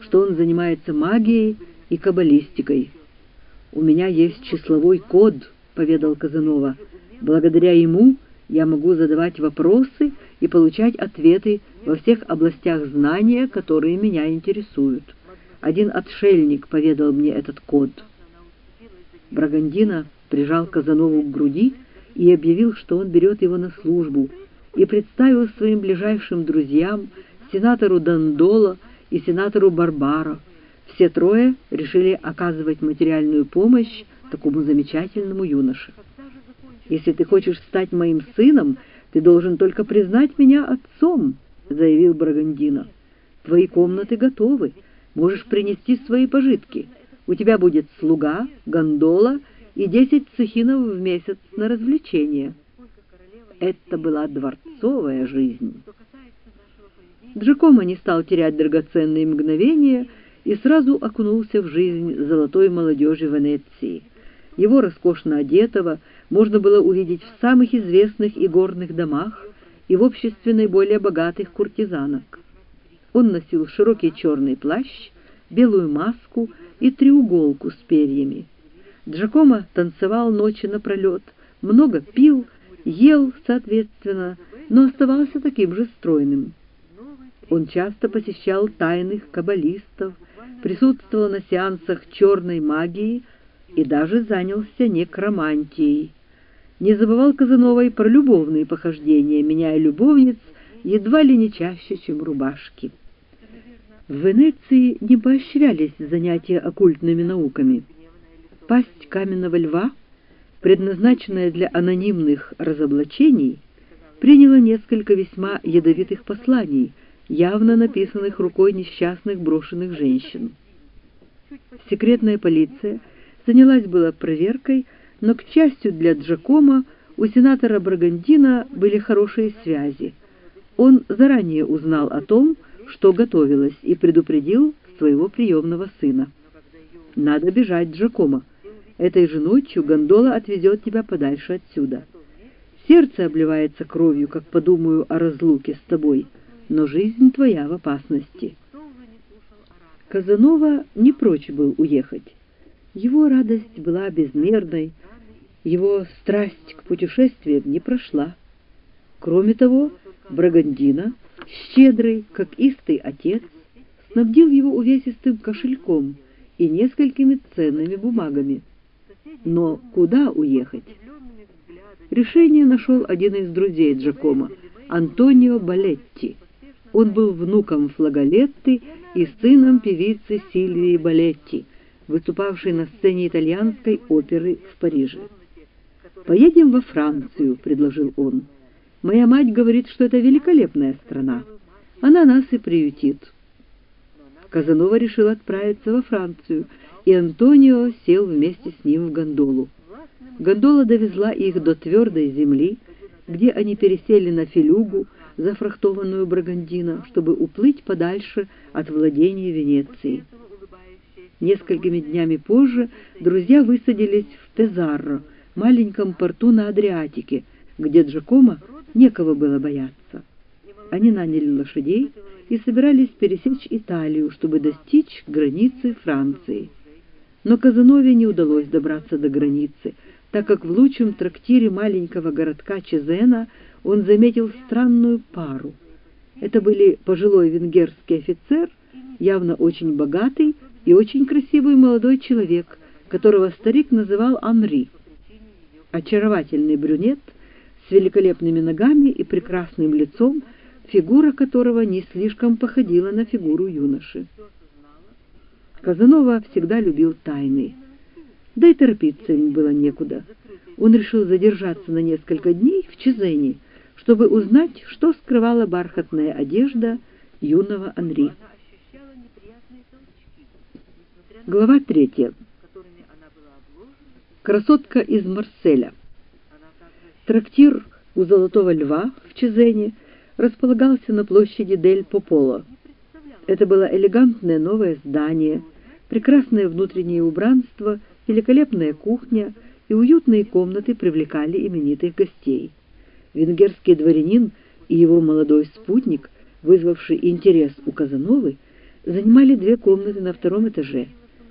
что он занимается магией и каббалистикой. «У меня есть числовой код», — поведал Казанова. «Благодаря ему я могу задавать вопросы и получать ответы во всех областях знания, которые меня интересуют. Один отшельник поведал мне этот код». Брагандина прижал Казанову к груди и объявил, что он берет его на службу, и представил своим ближайшим друзьям, сенатору Дандоло и сенатору Барбаро. Все трое решили оказывать материальную помощь такому замечательному юноше. «Если ты хочешь стать моим сыном, ты должен только признать меня отцом», — заявил Брагандино. «Твои комнаты готовы, можешь принести свои пожитки. У тебя будет слуга, гондола и десять цехинов в месяц на развлечения». Это была дворцовая жизнь. Джакомо не стал терять драгоценные мгновения и сразу окунулся в жизнь золотой молодежи Венеции. Его роскошно одетого можно было увидеть в самых известных игорных домах и в обществе наиболее богатых куртизанок. Он носил широкий черный плащ, белую маску и треуголку с перьями. Джакомо танцевал ночи напролет, много пил, ел, соответственно, но оставался таким же стройным. Он часто посещал тайных каббалистов, присутствовал на сеансах черной магии и даже занялся некромантией. Не забывал Казанова и про любовные похождения, меняя любовниц едва ли не чаще, чем рубашки. В Венеции не поощрялись занятия оккультными науками. Пасть каменного льва, предназначенная для анонимных разоблачений, приняла несколько весьма ядовитых посланий — явно написанных рукой несчастных брошенных женщин. Секретная полиция занялась была проверкой, но, к счастью для Джакома, у сенатора Брагандина были хорошие связи. Он заранее узнал о том, что готовилось, и предупредил своего приемного сына. «Надо бежать, Джакома. Этой же ночью гондола отвезет тебя подальше отсюда. Сердце обливается кровью, как подумаю о разлуке с тобой» но жизнь твоя в опасности. Казанова не прочь был уехать. Его радость была безмерной, его страсть к путешествиям не прошла. Кроме того, Брагандина, щедрый, как истый отец, снабдил его увесистым кошельком и несколькими ценными бумагами. Но куда уехать? Решение нашел один из друзей Джакома, Антонио Балетти. Он был внуком Флаголетты и сыном певицы Сильвии Балетти, выступавшей на сцене итальянской оперы в Париже. «Поедем во Францию», — предложил он. «Моя мать говорит, что это великолепная страна. Она нас и приютит». Казанова решил отправиться во Францию, и Антонио сел вместе с ним в гондолу. Гондола довезла их до твердой земли, где они пересели на филюгу, зафрахтованную Брагандино, чтобы уплыть подальше от владения Венеции. Несколькими днями позже друзья высадились в Пезарро, маленьком порту на Адриатике, где Джакомо некого было бояться. Они наняли лошадей и собирались пересечь Италию, чтобы достичь границы Франции. Но Казанове не удалось добраться до границы, так как в лучшем трактире маленького городка Чезена он заметил странную пару. Это были пожилой венгерский офицер, явно очень богатый и очень красивый молодой человек, которого старик называл Анри. Очаровательный брюнет с великолепными ногами и прекрасным лицом, фигура которого не слишком походила на фигуру юноши. Казанова всегда любил тайны. Да и торопиться им было некуда. Он решил задержаться на несколько дней в Чезене, чтобы узнать, что скрывала бархатная одежда юного Анри. Глава третья. Красотка из Марселя. Трактир у Золотого Льва в Чезене располагался на площади Дель Пополо. Это было элегантное новое здание, прекрасное внутреннее убранство, великолепная кухня и уютные комнаты привлекали именитых гостей. Венгерский дворянин и его молодой спутник, вызвавший интерес у Казановы, занимали две комнаты на втором этаже –